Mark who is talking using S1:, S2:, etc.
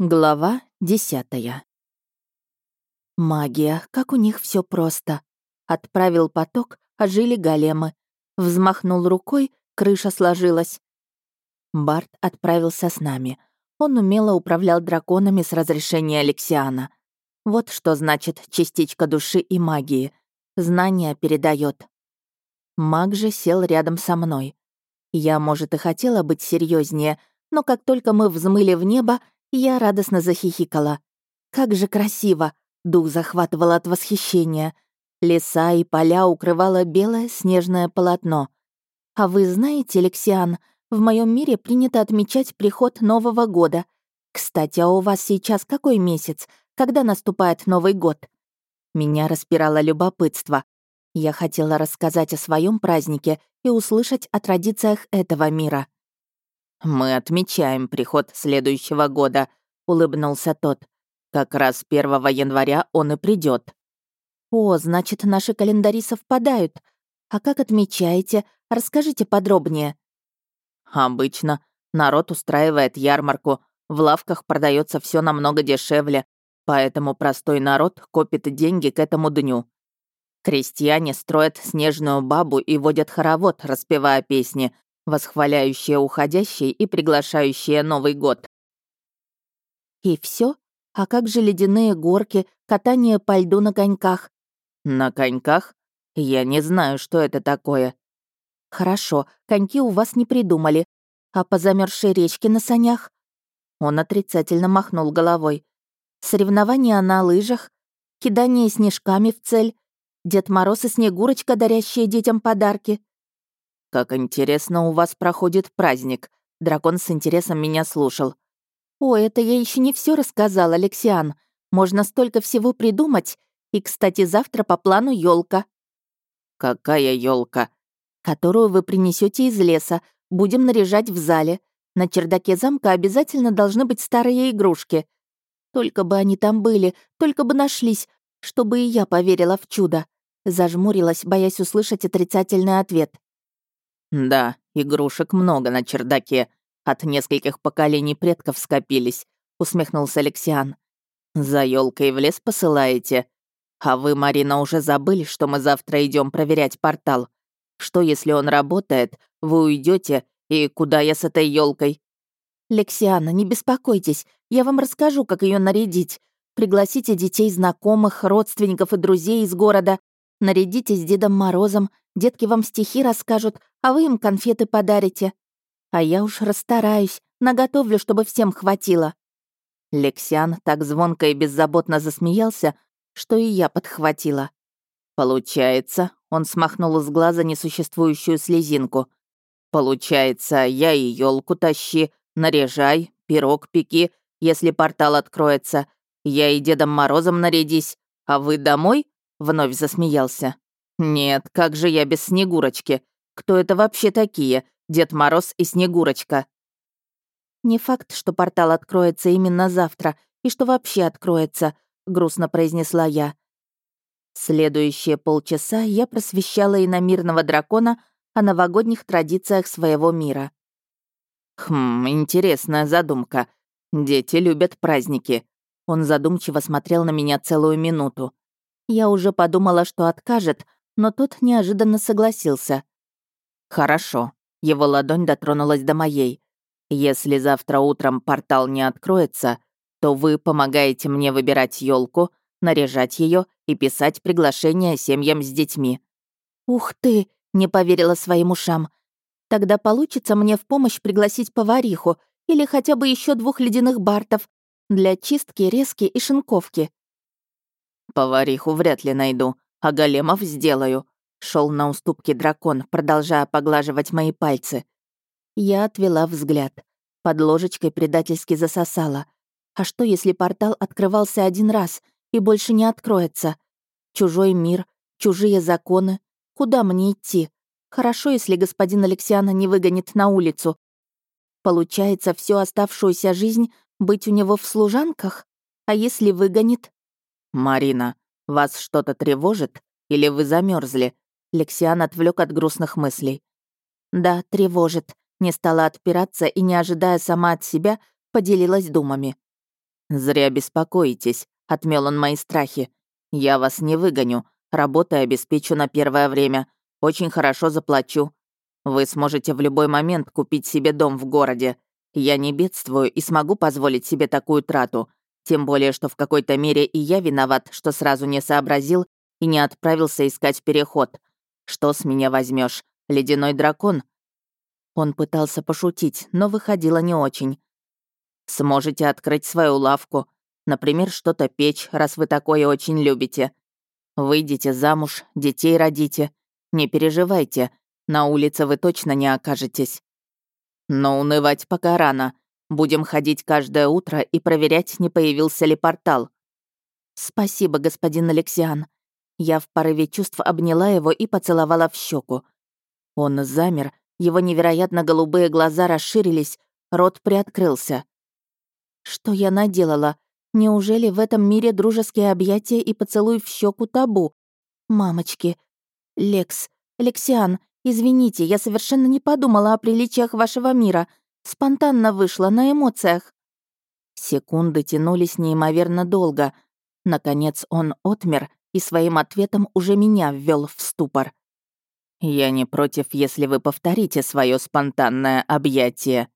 S1: Глава десятая. Магия, как у них все просто. Отправил поток, ожили големы. Взмахнул рукой, крыша сложилась. Барт отправился с нами. Он умело управлял драконами с разрешения Алексиана. Вот что значит частичка души и магии. Знание передает. Маг же сел рядом со мной. Я, может, и хотела быть серьезнее, но как только мы взмыли в небо, я радостно захихикала. «Как же красиво!» Дух захватывал от восхищения. Леса и поля укрывало белое снежное полотно. «А вы знаете, Лексиан, в моем мире принято отмечать приход Нового года. Кстати, а у вас сейчас какой месяц? Когда наступает Новый год?» Меня распирало любопытство. Я хотела рассказать о своем празднике и услышать о традициях этого мира.
S2: «Мы отмечаем приход следующего года», — улыбнулся тот. «Как раз 1 января он и придет.
S1: «О, значит, наши календари совпадают. А как отмечаете? Расскажите подробнее».
S2: «Обычно народ устраивает ярмарку. В лавках продается все намного дешевле, поэтому простой народ копит деньги к этому дню. Крестьяне строят снежную бабу и водят хоровод, распевая песни, восхваляющая уходящий и приглашающая Новый год.
S1: И все? А как же ледяные горки, катание по льду на коньках?
S2: На коньках? Я не знаю, что это такое.
S1: Хорошо, коньки у вас не придумали. А по замерзшей речке на санях? Он отрицательно махнул головой. Соревнования на лыжах, кидание снежками в цель, Дед Мороз и Снегурочка, дарящие детям подарки.
S2: «Как интересно у вас проходит праздник!» Дракон с интересом меня слушал.
S1: «О, это я еще не все рассказал, Алексиан. Можно столько всего придумать. И, кстати, завтра по плану елка.
S2: «Какая елка?
S1: «Которую вы принесете из леса. Будем наряжать в зале. На чердаке замка обязательно должны быть старые игрушки. Только бы они там были, только бы нашлись, чтобы и я поверила в чудо». Зажмурилась, боясь услышать отрицательный ответ.
S2: Да, игрушек много на чердаке. От нескольких поколений предков скопились», — усмехнулся Алексиан. «За елкой в лес посылаете? А вы, Марина, уже забыли, что мы завтра идем проверять портал? Что, если он работает, вы уйдете и куда я с этой елкой?
S1: «Лексиана, не беспокойтесь, я вам расскажу, как ее нарядить. Пригласите детей, знакомых, родственников и друзей из города. Нарядитесь Дедом Морозом, детки вам стихи расскажут, а вы им конфеты подарите. А я уж расстараюсь, наготовлю, чтобы всем хватило».
S2: Лексиан так звонко и беззаботно засмеялся, что и я подхватила. «Получается», — он смахнул из глаза несуществующую слезинку. «Получается, я и елку тащи, наряжай, пирог пеки, если портал откроется. Я и Дедом Морозом нарядись, а вы домой? Вновь засмеялся. «Нет, как же я без Снегурочки? Кто это вообще такие? Дед Мороз и Снегурочка?»
S1: «Не факт, что портал откроется именно завтра, и что вообще откроется», — грустно произнесла я. Следующие полчаса я просвещала иномирного дракона о новогодних традициях своего мира.
S2: «Хм, интересная задумка. Дети любят праздники». Он задумчиво смотрел на меня целую минуту.
S1: Я уже подумала, что откажет, но тот неожиданно согласился.
S2: «Хорошо». Его ладонь дотронулась до моей. «Если завтра утром портал не откроется, то вы помогаете мне выбирать елку, наряжать ее и писать приглашения семьям с детьми».
S1: «Ух ты!» — не поверила своим ушам. «Тогда получится мне в помощь пригласить повариху или хотя бы еще двух ледяных бартов для чистки, резки и шинковки.
S2: Повариху вряд ли найду, а големов сделаю», — шел на уступки дракон, продолжая поглаживать мои пальцы.
S1: Я отвела взгляд. Под ложечкой предательски засосала. А что, если портал открывался один раз и больше не откроется? Чужой мир, чужие законы. Куда мне идти? Хорошо, если господин Алексиана не выгонит на улицу. Получается, всю оставшуюся жизнь быть у него в служанках? А если выгонит?
S2: «Марина, вас что-то тревожит? Или вы замерзли? Лексиан отвлек от грустных мыслей.
S1: «Да, тревожит», — не стала отпираться и, не ожидая сама от себя, поделилась думами.
S2: «Зря беспокоитесь», — отмел он мои страхи. «Я вас не выгоню, работы обеспечу на первое время, очень хорошо заплачу. Вы сможете в любой момент купить себе дом в городе. Я не бедствую и смогу позволить себе такую трату, тем более, что в какой-то мере и я виноват, что сразу не сообразил и не отправился искать переход. Что с меня возьмешь? Ледяной дракон? Он пытался пошутить, но выходило не очень. Сможете открыть свою лавку, например, что-то печь, раз вы такое очень любите. Выйдите замуж, детей родите. Не переживайте, на улице вы точно не окажетесь. Но унывать пока рано. Будем ходить каждое утро и проверять, не появился ли портал». «Спасибо, господин Алексиан». Я в порыве чувств обняла его и поцеловала в щеку. Он замер, его невероятно голубые глаза расширились, рот приоткрылся. «Что я наделала? Неужели в этом мире дружеские объятия и поцелуй в щеку табу? Мамочки! Лекс, Лексиан, извините, я совершенно не подумала о приличиях вашего мира», Спонтанно вышла на эмоциях. Секунды тянулись неимоверно долго. Наконец он отмер и своим ответом уже меня ввел в ступор. «Я не против, если вы повторите свое спонтанное объятие»,